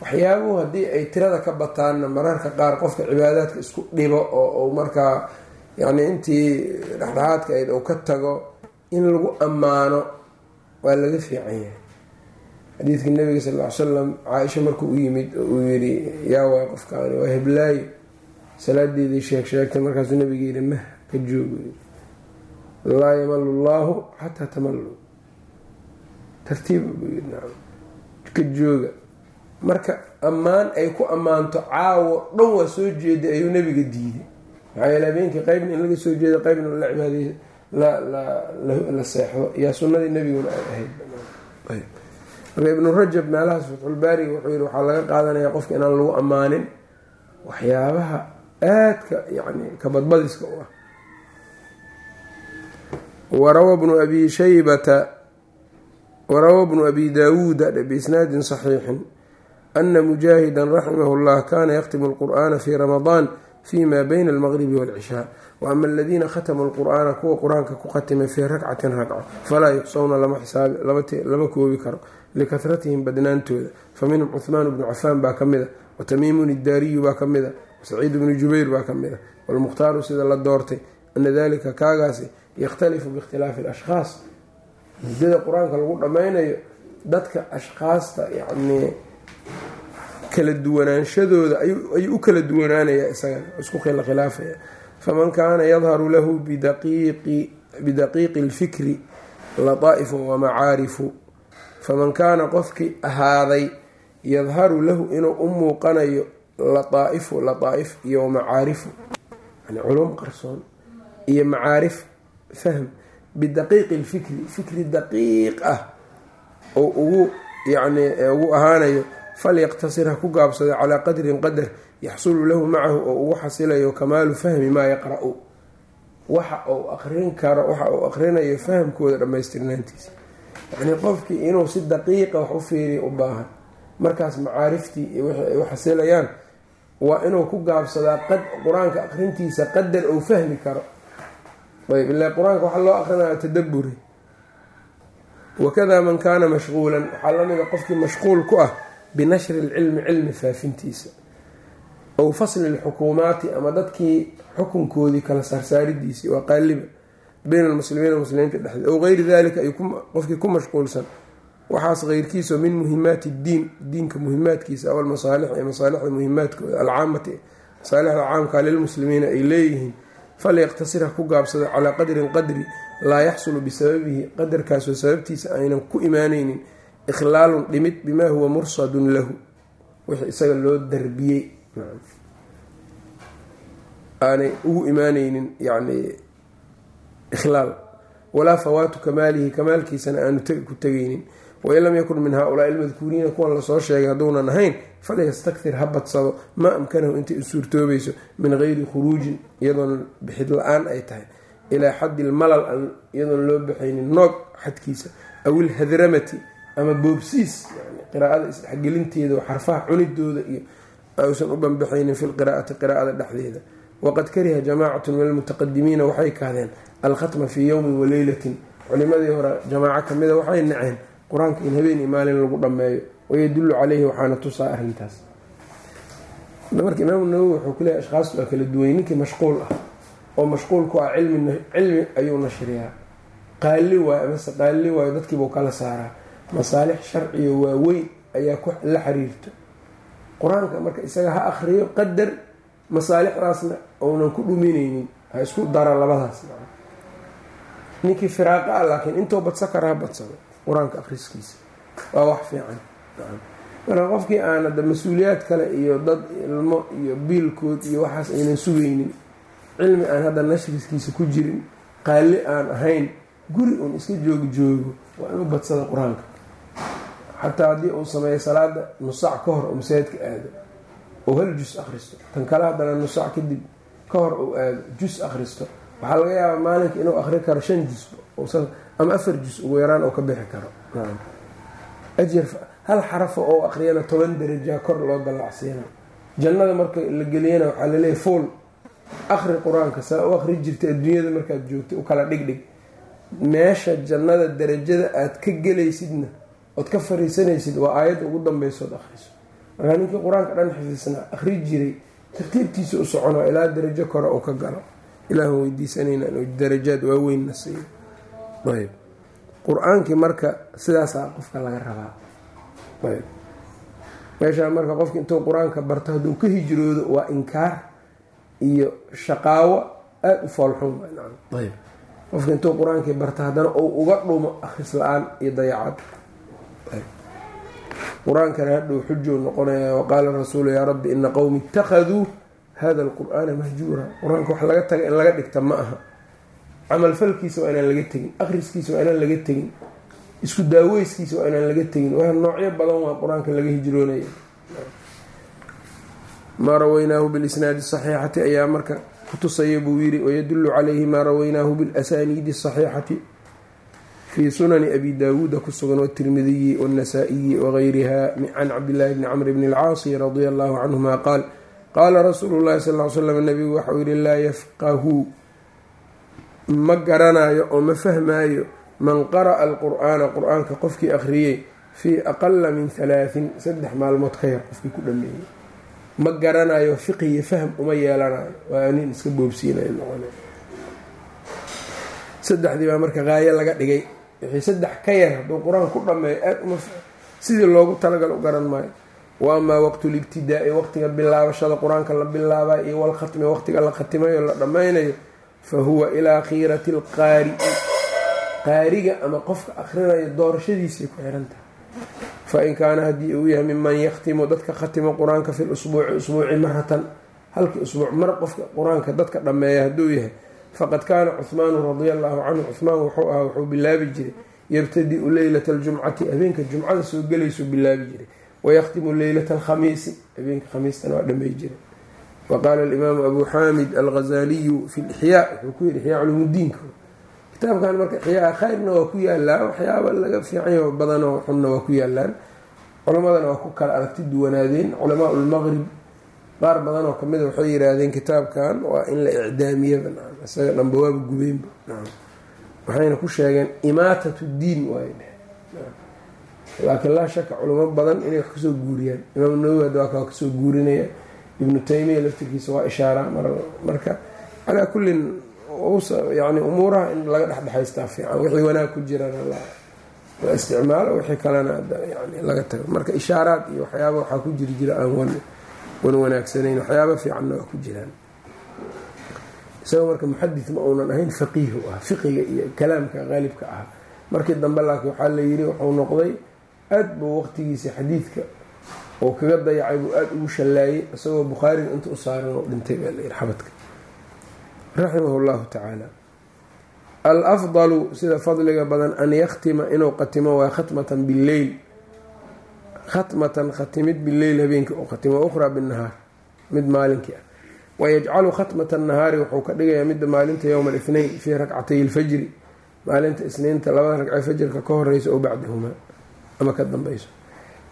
Waxyaabuhu haddii ay tirada ka bataanna mararka qaar qofka cibaadaadka isku dhibo oo u markaa yacni intii dhexdhexaadka ayd uu ka tago in lagu ammaano waa laga fiican yahay. Xadiidkii nabiga sal ly salam caaisha markuu u yimid oo uu yidhi yaa waay qofkaani waa heblaayo salaadeedii sheeg sheegtay markaasuu nabiga yidhi mah ka joogo laa yamalu llaahu xataa tamallu tartiib ka jooga marka ammaan ay ku ammaanto caawo dhan waa soo jeeday ayuu nabiga diiday maxaa yeele habeenkii qeybna in laga soo jeedo qeybna la cibaadey la seexdo yaa sunnadii nabiguna ay ahayd marka ibnu rajab meelahaas fatxulbaariga wuxuu yihi waxaa laga qaadanayaa qofka inaan lagu ammaanin waxyaabaha aadka yani kabadbadiska u ah warawa bnu abi shaybata warawa bnu abi daawuuda biisnaadin saxiixin ana mujaahida raximahu llah kana yakhtimu lqur'ana fi ramadaan fi ma bayna almaqribi wاlcishaa waama aladiina khatamuu lqur'aana kuwa qur'aanka ku khatimay fii rakcatin ragco falaa yuqsawna lama koobi karo likahratihim badnaantooda faminhum cuhmaan bnu cafaan baa ka mida watamiimun iddaariyu baa ka mida wasaciid bnu jubayr baa ka mida walmukhtaaru sida la doortay ana dalika kaagaasi yakhtalifu biikhtilaafi alashkhaas muddada qur'aanka lagu dhammaynayo dadka ashkhaasta yacnii kala duwanaanshadooda ayuu u kala duwanaanaya isaga isku khilaafaya faman kaana yadharu lahu bidaqiiqi alfikri lataa'ifu wamacaarifu faman kaana qofkii ahaaday yadharu lahu inuu u muuqanayo lataa'ifu lataaif iyo wamacaarifu yani culum qarsoon iyo macaarif fahm bidaqiiqi lfikri fikri daqiiq ah oo ugu yani ugu ahaanayo falyaqtasir ha ku gaabsado calaa qadrin qadar yaxsulu lahu macahu oo ugu xasilayo kamaalu fahmi maa yaqra-u waxa uu aqrin karo waxa uu aqrinayo fahamkooda dhammaystirnaantiisa yacnii qofkii inuu si daqiiqa wax u fiiriya u baahan markaas macaariftii wixii ay u xasilayaan waa inuu ku gaabsadaa qur'aanka aqrintiisa qadar uu fahmi karo ayb ila qur'aanka waxaa loo aqrinaya tadaburi wakada man kaana mashquulan waxaa lamida qofkii mashquul ku ah binashri ilcilmi cilmi faafintiisa ow fasli lxukuumaati ama dadkii xukunkoodii kala saarsaaridiisii waa qaaliba bayna almuslimiina muslimiinta dhexdeed ow geyri dalika ay qofkii ku mashquulsan waxaas keyrkiisao min muhimaati ddiin diinka muhimaadkiisa aw almasaalix ee masaalixda muhimaadkooda alcaamati masaalixda caamka lilmuslimiina ay leeyihiin falyaqtasir ha ku gaabsado calaa qadrin qadri laa yaxsulu bisababihi qadarkaasoo sababtiisa aynan ku imaanaynin ikhlaalun dhimid bimaa huwa mursadun lahu. Wixii isaga loo darbiyey. Aanay ugu imaanaynin yani ikhlaal. Walaa fawaatu kamaalihi kamaalkiisana aanu ku tegaynin wain lam yakun min haaulaai almadkuuriina kuwan la soo sheegay hadduunan ahayn falyastakthir ha badsado maa amkanahu intay u min geyri khuruujin iyadoon bixid la'aan ay tahay ilaa xaddi lmalal iyadoon loo baxaynin noog xadkiisa aw ilhadramati ama boobsiis qiraa'ada isdhexgelinteeda xarfaha cunidooda iyo ausan u banbaxaynin fi lqiraa'ati qiraa'ada dhexdeeda waqad kariha jamaacatu min almutaqadimiina waxay kahdeen alkhatma fii yowmin waleylatin culimadii hore jamaaco kamida waxay naceen qur'aanka in habeen iyo maalin lagu dhammeeyo wayadullu caleyhi waxaana tusaa arrintaas marka imaamu nawowi wuxuu ku leeyahy ashkhaastu waa kala duway ninkii mashquul ah oo mashquulku ah cilmi cilmi ayuu nashriyaa qaali waayo amase qaali waayo dadkiibuu kala saaraa. Masaalix sharciyo waaweyn ayaa la xiriirto qur'aanka marka isaga ha akriyo qadar masaalixdaasna ounan ku dhuminaynin ha isku dara labadaas. Ninkii firaaqa ah laakiin intuu badsa kara ha badsado qur'aanka akhriskiisa. Waa wax fiican. Marka qofkii aan hadda mas'uuliyaad kale iyo dad ilmo iyo biilkood iyo waxaas aynan sugaynin cilmi aan hadda nashriskiisa ku jirin qaali aan ahayn guri uun iska joogi joogo waa inuu badsada qur'aanka. Xataa haddii uu sameeyo salaada nusac ka hor oo masaajidka aado oo hal jus akhristo. Tan kale haddana nusac kadib ka hor uu aado jus akhristo waxaa laga yaabaa maalinka inuu akhri karo shan jus ama afar jus ugu yaraan oo ka bixi karo. Ajir hal xarafo oo akhriyana toban darajaa kor loo dallacsiina jannada marka la geliyana waxaa laleeyahy fuol akhri qur'aanka saa u akhri jirta adduunyada markaad joogtay u kala dhigdhig meesha jannada darajada aad ka gelaysidna ood ka fariisanaysid waa aayadda ugu dambeysood akhriso markaa ninkii qur'aanka dhan xifisnaa akhri jiray tartiibtiisa u socono ilaa darajo kore uu ka galo ilaah weydiisanayna inuu darajaad waaweynna siiyo. Ayb qur'aankii marka sidaasaa qofka laga rabaa. Ayb meeshaa marka qofka intuu qur'aanka barto hadduu ka hijroodo waa inkaar iyo shaqaawo aada u foolxun ayb qofka intuu qur'aankii barto haddana uu uga dhumo akhris la'aan iyo dayacad qur'aankana hadhow xujou noqonaya waqaala rasuulu yaa rabbi ina qowmi ittakhaduu hada alqur-aana mahjuura qur'aanka wax laga taga in laga dhigta ma aha camalfalkiisa waa inaan laga tegin akhriskiisa waa inaan laga tegin isku daaweyskiisa waa inaan laga tegin waa noocyo badan waa qur'aanka laga hijroonaya maa rawaynaahu bilisnaadi saxiixati ayaa marka kutusaya buu yiri wayadulu calayhi maa rawaynaahu bilasaniidi saxiixati fii sunani abi daawuuda ku sugan watirmidiyi wاnasaa'iyi wagayriha can cabdillaahi bni camr bni اlcaasi radia allahu canhuma qaal qaala rasuulu llahi sal l slam nabigu waxau yihi laa yafqahu. Ma garanayo oo ma fahmaayo man qara'a alqur'aana qur'aanka qofkii akhriyey fii aqala min halaatin saddex maalmood ka yar qofkii ku dhameeyey. Ma garanayo fiqiyo fahm uma yeelanayo waa nin iska boobsiinayo noqon saddexdii baa marka qaayo laga dhigay. Wixii saddex ka yar hadduu qur'aan ku dhameeyo aad uma sidii loogu talagal u garan maayo wa amaa waqtu libtidaa-i waqtiga bilaabashada qur'aanka la bilaabay iyo walkhatmi waqtiga la khatimayo la dhammaynayo fa huwa ilaa khiirati alqaari'i qaariga ama qofka akhrinayo doorashadiisay ku xihan tahay fa in kaana haddii uu yahay miman yakhtimu dadka khatimo qur'aanka fi lusbuuci usbuuci maratan halkii usbuuc mar qofka qur'aanka dadka dhammeeya hadduu yahay faqad kaana cuhmaanu radia allahu canhu cuhmaan wuxuu ahaa wuxuu bilaabi jiray yabtadi-u leylata aljumcati habeenka jumcada soo gelaysuu bilaabi jiray wayakhtimu leylata alkhamiisi habeenka khamiistana waa dhamey jiray waqaala alimaamu abu xaamid alghazaliyu fi lixyaa wuxuu ku yihi ixyaa culumudiinka kitaabkan marka ixyaa khayrna waa ku yaalaa waxyaaba laga fiicanyo badanoo xunna waa ku yaalaan culamadana waa ku kala aragti duwanaadeen culamaa lmaqrib qaar badan oo kamida waxay yiraahdeen kitaabkan waa in la icdaamiyaba isaga dhanba waaba gubeynba waxayna ku sheegeen imaatat diin waay laakiin laa shaka culamo badan inay wax ka soo guuriyaan. Imaam nawowi hadda waa ka soo guurinaya. Ibnu taymiya laftirkiisa waa ishaara marka calaa kullin yani umuuraha in laga dhexdhexaystaa fiican wixii wanaag ku jirana la isticmaalo wixii kalena yani laga tago. Marka ishaaraad iyo waxyaaba waxaa ku jiri jira aan wan wan wanaagsanayn waxyaaba fiicanna waa ku jiraan. Isagoo marka muxadid ma uunan ahayn faqiih u ah fiqiga iyo kalaamka qaalibka ah. Markii dambe laakiin waxaa la yiri wuxuu noqday aad buu waqtigiisa xadiidka oo kaga dayacay buu aada ugu shallaayay isagoo bukhaariga inta u saaran oo dhintay baa layiri xabadka. Raximah llahu tacaala. Al afdalu sida fadliga badan an yakhtima inuu khatimo waa khatmatan bileyl khatmatan khatimid bileyl habeenkii u khatimo ukhraa binahaar mid maalinkii ah. Wayajcalu khatmata nahaari wuxuu ka dhigayaa midda maalinta yowma alithnain fii rakcatay lfajri maalinta isniinta labada ragce fajrka ka horeysa oo bacdahumaa ama ka dambeyso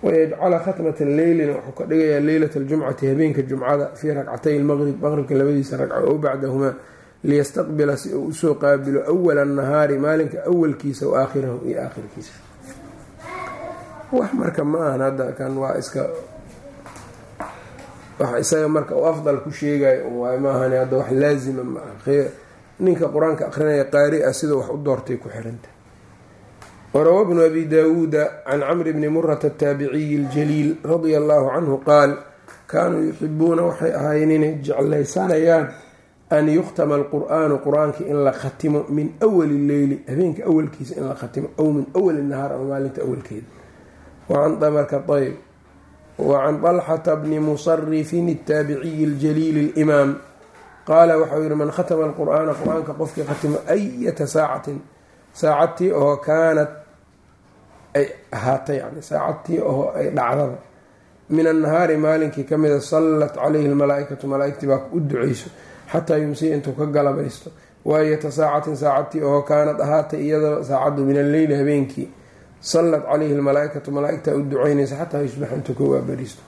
wayajcala khatmata leylina wuxuu ka dhigayaa leylata aljumcati habeenka jumcada fii rakcatay lmaqrib maqribka labadiisa ragco oo bacdahumaa liyastaqbila si uu u soo qaabilo awala nahaari maalinka awalkiisa wa aakhirahu iyo aakhirkiisa. Wax marka ma ahan hadda kan waa iska wax isaga marka u afdal ku sheegayo waay ma ahan hadda wax laazima ma aha. Ninka qur'aanka aqrinaya qaari ah sida wax u doortay ku xiranta warawa bnu abi daawuuda can camri bni murata ataabiciyi اljaliil radia allahu canhu qaal kaanuu yuxibuuna waxay ahaayeen inay jeclaysanayaan an yukhtama alqur'aanu qur-aanka in la khatimo min awali leyli habeenka awalkiisa in la khatimo aw min awali nahaar ama maalinta awalkeeda wacan damarka ayb wacan طalxata bni musarifin الtaabiciyi اljaliili اlimaam qaala waxau yihi man khatama alqur'aana qur-aanka qofkii khatimo ayata saacatin saacadtii oo kaanat ay ahaatay yani saacadtii oo ay dhacdaba min annahaari maalinkii ka mida sallat calayhi lmalaa-ikatu malaa-igtii baa u duceyso xataa yumsiya intuu ka galabaysto. Waayata saacatin saacadtii oo kaanad ahaatay iyadoo saacaddu min alleyli habeenkii. Sallat calayhi lmalaa-ikatu malaa-igtaa u duceynaysa xataa yusbax intuu ka waabariisto.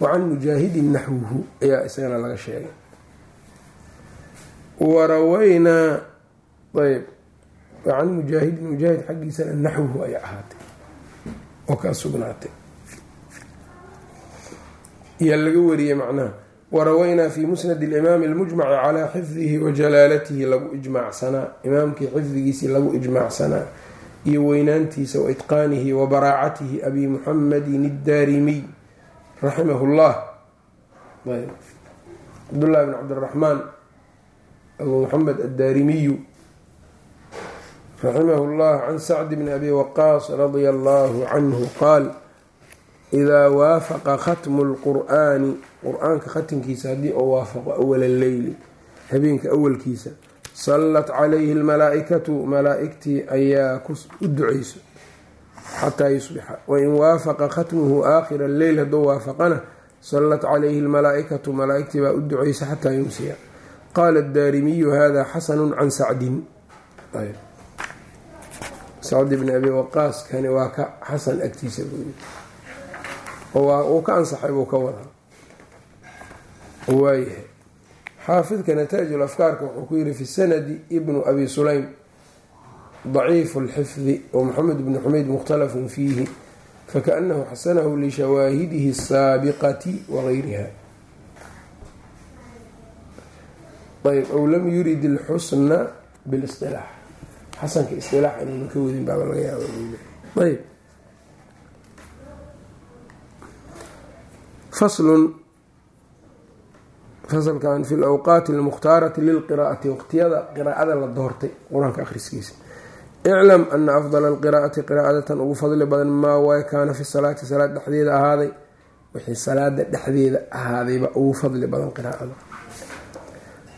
Wacan mujaahidin naxwuhu ayaa isagana laga sheegay. Waraweynaa ayb wacan mujaahidin mujaahid xaggiisana naxwuhu ay ahaatay oo kaa sugnaatay yaa laga wariyey macnaha waraweynaa fi musnad alimaami almujmaci calaa xifdihi wa jalaalatihi lagu ijmaacsanaa imaamkii xifdigiisii lagu ijmaacsanaa iyo weynaantiisa wa itqaanihi wa baraacatihi abi muxamedin addaarimiy raximahu llah cabdullahi bn cabdiraxmaan abu muxamed addaarimiyu raximah llah can sacd bni abi waqaas radia allahu canhu qaal idaa waafaqa khatmu lqur'aani qur'aanka khatimkiisa haddii oo waafaqo awala leyli habeenka awalkiisa sallat calayhi lmalaa-ikatu malaa-igtii ayaa u duceyso xataa yusbixa wain waafaqa khatmuhu aakhira leyl hadduu waafaqana sallat calayhi lmalaa-ikatu baa u duceysa xataa yumsiya. Qaala addaarimiyu hada xasanu can sacdin sacd bni abi waqaas kani waa ka xasan agtiisa buuyi uu ka ansaxay buu ka wadaa. Waayahay xaafidka nataaj afkaarka wuxuu ku yiri fi sanadi ibnu abi sulaym daciifu lxifdi wa moxamed bni xumeyd mukhtalafun fiihi fakaanahu xasanahu lishawaahidihi asaabiqati wagayriha ayb ow lam yurid ilxusna bilisilaax xasanka isilaax inuunan ka wadin baaba laga yaaba ayb faslun. Fasalkan fi lawqaati almukhtaarati lilqiraa'ati waqtiyada qiraa'ada la doortay qur'aanka akhriskiisa. Iclam ana afdala alqiraa'ati qiraa'adatan ugu fadli badan maa waay kaana fi salaati salaad dhexdeeda ahaaday wixii salaada dhexdeeda ahaadayba ugu fadli badan qiraa'ada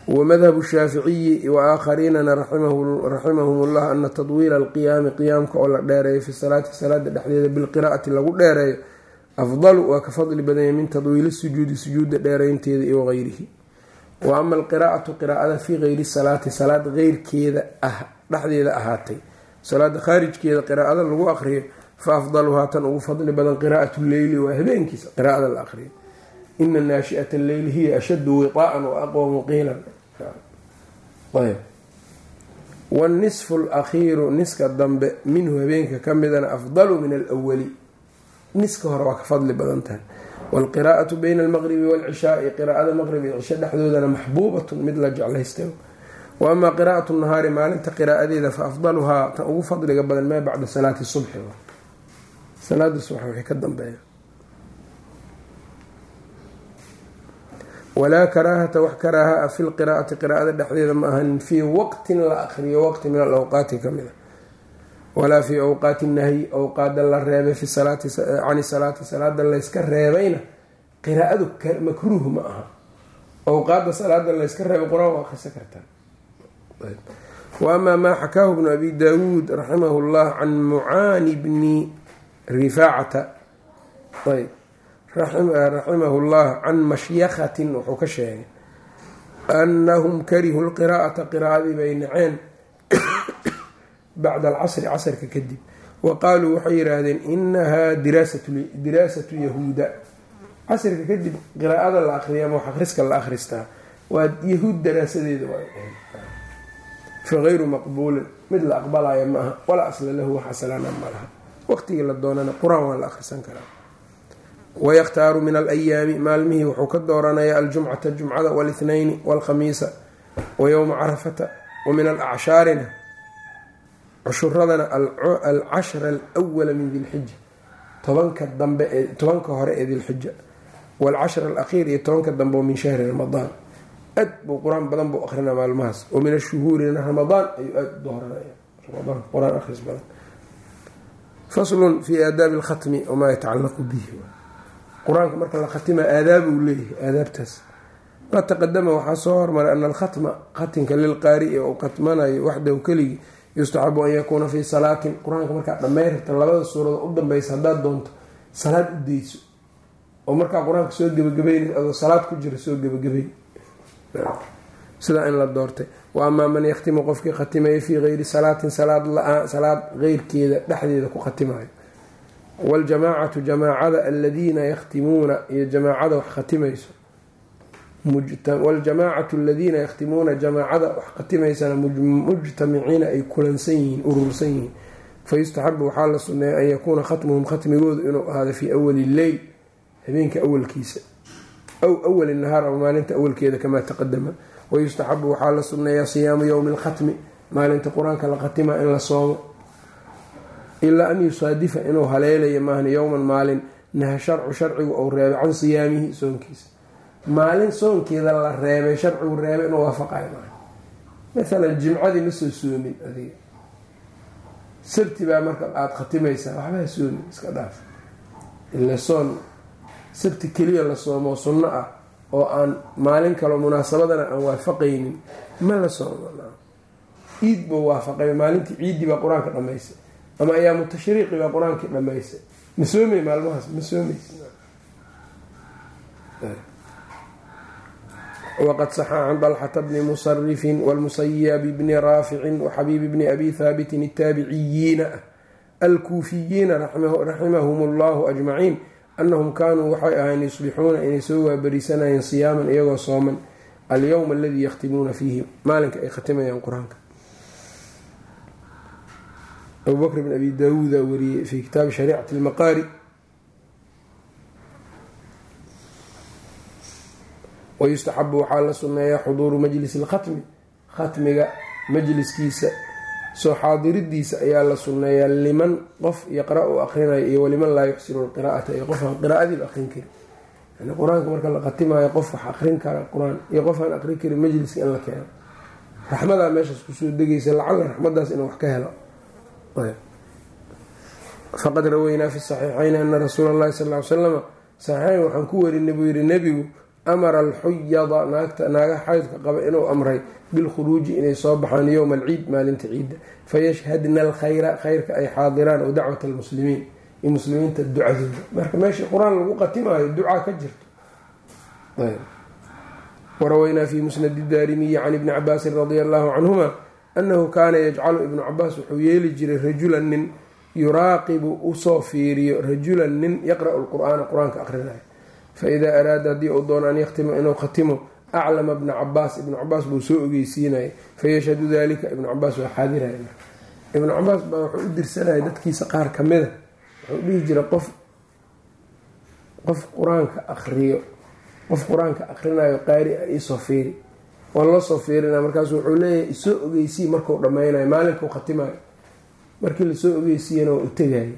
wamadhabu shaaficiyi waaaakhariinana raximahum llah ana tadwiila alqiyaami qiyaamka oo la dheereeyo fi salaati salaada dhexdeeda bilqiraa'ati lagu dheereeyo afdalu waa ka fadli badanya min tadwiili sujuudi sujuuda dheeraynteeda iyo wagayrihi wa ama alqiraa'atu qiraa'ada fii geyri salaati salaad keyrkeeda ah dhexdeeda ahaatay. Salaada khaarijkeeda qiraa'ada lagu aqriyo fa afdaluhaa tan ugu fadli badan qiraa'at leyli waa habeenkiisa qiraa'ada la aqriyo ina naashi'ata alleyli hiya ashaddu wiqaa'an wa aqwamu qiilan wanisfu alakhiiru niska dambe minhu habeenka ka midana afdalu min alwali niska hore waa ka fadli badan tahay waalqiraa'atu bayna almaqribi waalcishaai qiraa'ada maqrib iyo cisho dhexdoodana maxbuubatun mid la jeclaystay wa amaa qiraa'atu nahaari maalinta qiraa'adeeda fa afdaluhaa tan ugu fadliga badan maa bacda salaati subxi salaada subax wixii ka dambeeya walaa karaahata wax karaaha a fi lqiraa'ati qiraa'ada dhexdeeda ma ahanin fii waqtin la akriyo waqti min alawqaati ka mid a. Walaa fii awqaati nahyi awqaada la reebay fi salaati cani salaati salaada layska reebayna qiraa'adu makruuh ma aha. Awqaada salaada layska reebay qur'aan waa akhrisan kartaa wa amaa maa xakaahu bnu abi daawuud raximahu llah can mucaani bni rifaacata. Ayb raximahu llah can mashyakhatin wuxuu ka sheegay annahum karihuu lqiraa'ata qiraa'adii bay naceen bacda alcasri casrka kadib. Wa qaaluu waxay yidhaahdeen inahaa diraasatu yahuuda. Casrka kadib qiraa'ada la akriya ama wax akhriska la akhristaa. Waa yahuud daraasadeeda fa gayru maqbuulin mid la aqbalaya ma aha walaa asla lahu wax asalana ma laha. Waqtigii la doonana qur'aan waa la akhrisan karaa wayakhtaaru min alayaami maalmihii wuxuu ka dooranayaa aljumcata jumcada walithnayni walkhamiisa wa yowma carafata wa min alacshaarina cushuradana alcashra alwala min dilxija tobanka dambe ee tobanka hore ee dilxija waalcashra alakhiir iyo tobanka dambe oo min shahri ramadaan aad buu qur'aan badan buu akrinaa maalmahaas wa min ashuhuurina ramadaan ayuu aada u dooranaya ramadaan qur'aan akhris badan faslun fi aadaabi alkhatmi wamaa yatacalaqu bihi qur'aanka marka la khatima aadaab uu leeyahay aadaabtaas. Qad taqadama waxaa soo hormaray ana alkhatma khatinka lilqaari-i uu khatmanayo waxdahu keligii yustaxabu an yakuuna fii salaatin. Qur'aanka markaad dhammayrta labada suurado u danbeysa haddaad doonto salaad u deyso oo markaa qur'aanka soo gebagabeynaysa adoo salaad ku jira soo gebagabey sidaa in la doortay. Wa amaa man yakhtimu qofkii khatimayo fii geyri salaatin salaad la'aan salaad keyrkeeda dhexdeeda ku khatimayo waljamaacatu jamaacada aladiina yakhtimuuna iyo jamaacada wax khatimayso waljamaacatu aladiina yakhtimuuna jamaacada wax khatimaysana mujtamiciina ay kulansan yihiin urursan yihiin fayustaxabu waxaa la sunneeya an yakuuna khatmuhum khatmigoodu inuu ahaado fii awali lleyl habeenka awalkiisa aw awali nahaar ama maalinta awalkeeda kamaa taqadama wayustaxabu waxaa la sunneeyaa siyaamu yowmi alkhatmi maalinta qur'aanka la khatima in la soomo ilaa an yusaadifa inuu haleelayo maahan yowman maalin naha sharcu sharcigu ou reebay can siyaamihi soonkiisa. Maalin soonkeeda la reebay sharcigu reebay inuu waafaqayo maaha maalan jimcadii ma soo soomin adiga. Sabti baa marka aada khatimaysaa waxbaa soomin iska dhaaf. Ila soon sabti keliya la soomoo sunno ah oo aan maalin kaloo munaasabadana aan waafaqaynin ma la soomo ciid buu waafaqay maalintii ciiddii baa qur'aanka dhamaysay ama ayaamu tashriiqi baa qur'aankii dhamaysay. Ma maalmahaas? Ma waqad saxa can dalxata bni musarifin wlmusayabi bni raaficin waxabiibi bni abi haabitin ataabiciyiina alkuufiyiina raximahum allahu ajmaciin anahum kaanuu waxay ahayn yusbixuuna inay soo waabarisanayeen siyaaman iyagoo sooman alyowma aladii yakhtimuuna fiihi maalinka ay khatimayaan qur'aanka abu bakr bn abi daawuuda wariyey fi kitaabi shariicati lmaqaari wayustaxabu waxaa la sunneeyaa xuduuru majlisi lkhatmi khatmiga majliskiisa soo xaadiridiisa ayaa la sunneeyaa liman qof yaqra u akhrinayo iyo waliman laa yuxsinu lqiraa'ata iyo qof aan qiraa'adiiba aqrin karin. Yani qur'aanka marka la khatimayo qof wax aqrin kara qur'aan iyo qof aan aqrin karin majliska in la keeno. Raxmadaa meeshaas ku soo degaysa lacalla raxmadaas inuu wax ka helo faqad raweynaa fi saxiixayn ana rasuula allahi sal ly slama saxiixayn waxaan ku warinay buu yihi nebigu amara alxuyada naagta naaga xaydka qaba inuu amray bilkhuruuji inay soo baxaan yowma alciid maalinta ciidda. Fayashhadna alkhayra khayrka ay xaadiraan oo dacwat almuslimiin. Iyo muslimiinta ducadooda marka meeshii qur'aan lagu qatimaayo ducaa ka jirto. Waraweynaa fi musnadi daarimiyi can ibni cabaasin radia allahu canhuma annahu kaana yajcalu ibnu cabaas wuxuu yeeli jiray rajulan nin yuraaqibu u soo fiiriyo rajulan nin yaqra'u lqur'aana qur'aanka aqrinayo faidaa araada haddii uu doono an yakhtima inuu khatimo aclama bna cabaas ibnu cabaas buu soo ogeysiinaya fayashhadu dalika ibnu cabaas waa xaadiraya ibnu cabaas baa wuxuu u dirsanaya dadkiisa qaar kamida wuxuu dhihi jira qof qof qur'aanka akriyo qof qur'aanka akrinayo qaari a iisoo fiiri waa loo soo fiirina markaasu wuxuu leeyahay isoo ogeysii marku dhammaynayo maalinkau khatimayo markii lasoo ogeysiiyana waa u tegaya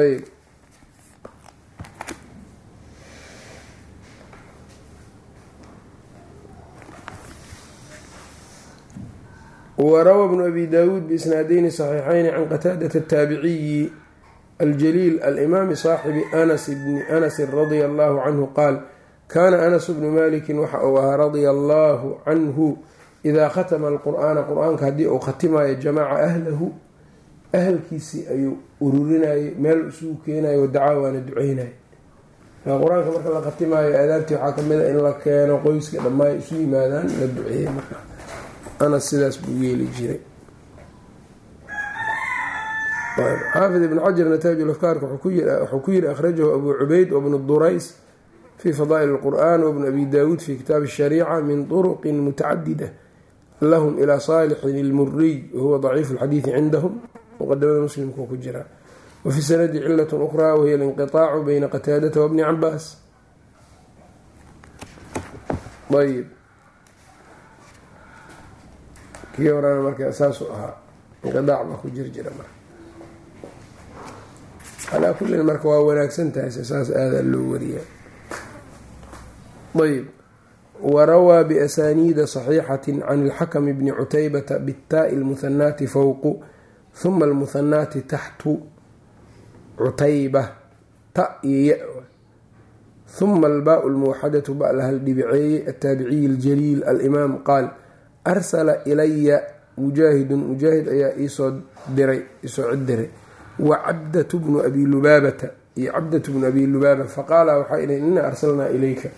ayb wrawى بن أbي dawuud بisnaadeyni صaxiixayni can qataadaة الtaabiciyi aljaliil alimaami صaaxibi anasi radia allahu canhu qaal kaana anas bnu maliki waxa uu ahaa radia allahu canhu idaa khatma alqur'aana qur'aanka haddii uu khatimayo jamaca ahlahu ahalkiisii ayuu ururinayay meel isugu keenayo wadacaa waana duceynaya qur'aanka marka la khatimayo aadaabtii waxaa ka mid a in la keeno qoyska dhammaan isu yimaadaan la duceeya marka anas sidaas buu yeeli jiray xaafid ibn xajar nataajulafkaarka wuxuu ku yiri akhrajahu abu cubeyd wabnu durays fi fadaa'il اlqur'an wabnu abi dawuud fi kitaabi الshariica min طurqi mutacadida lahm ilى saalixin اlmuriy wahuwa daciif اlxadiidi cindahum muqadamada muslimku ku jiraa wafi sanadi cilat ukhraa wahiya alinqiطaacu bayna qataadata wabni cabaas ayb kii horana marka saasuu ahaa inqiaac baa ku jir jira marka calaa kullin marka waa wanaagsan tahay saas aadaa loo wariyaa ayb. Warawaa biasaniida saxiixati can ilxakami bni cuteybata bitaai lmuhanaati fowqu huma almuhanaati taxtu cutayba ta iyo ya. Huma albaau lmuwaxadatu ba la haldhibiceeyey ataabiciyi aljaliil alimaam qaal arsala ilaya mujaahidun. Mujaahid ayaa iisoo diray iisoo cid diray wa cabdatu bnu abi lubaabata. Iyo cabdatu bnu abi lubaaba faqaala waxaa idhi innaa arsalnaa ilayka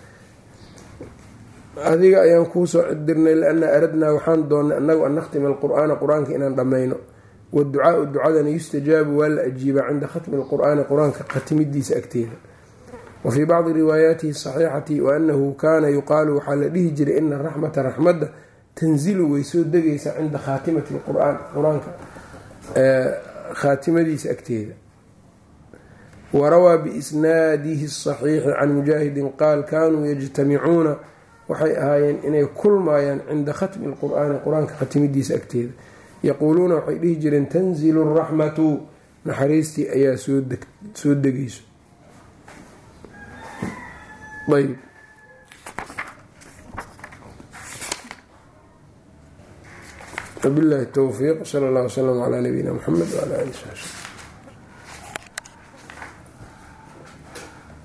adiga ayaan kuusoo cidirnay lianna aradnaa waxaan doonnay annagu an nakhtima alqur'aana qur'aanka inaan dhammayno. Waducaau ducadana yustajaabu waa la ajiibaa cinda khatmi alqur'aani qur'aanka khatimidiisa agteeda. Wa fii bacdi riwaayaatihi saxiixati wa annahu kaana yuqaalu waxaa la dhihi jiray ina araxmata raxmadda tanzilu way soo degaysaa cinda khaatimati lqur'aan qur'aanka khaatimadiisa agteeda. Warawaa biisnaadihi asaxiixi can mujaahidin qaal kaanuu yajtamicuuna waxay ahaayeen inay kulmaayaan cinda khatmi lqur'aani qur'aanka khatimidiisa agteeda. Yaquuluuna waxay dhihi jireen tanzilu raxmatu naxariistii ayaa soo degayso. Ayb wabillahi towfiiq sala allah wslam calaa nabiyina muxamed wala ali